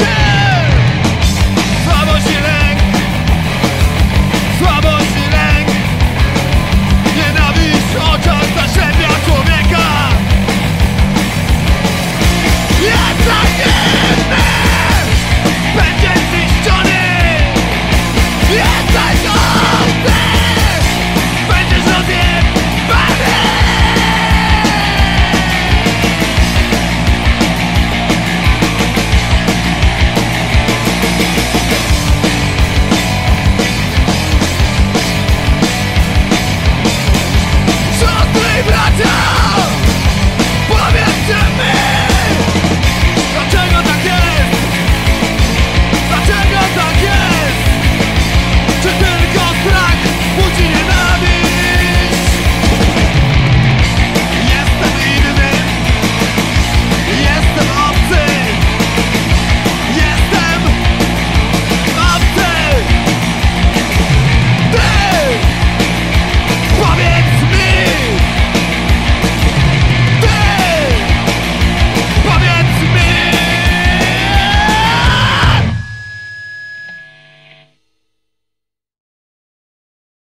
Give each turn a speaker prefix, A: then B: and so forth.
A: Yeah.